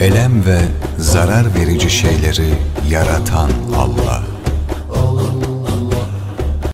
Elem ve zarar verici şeyleri yaratan Allah.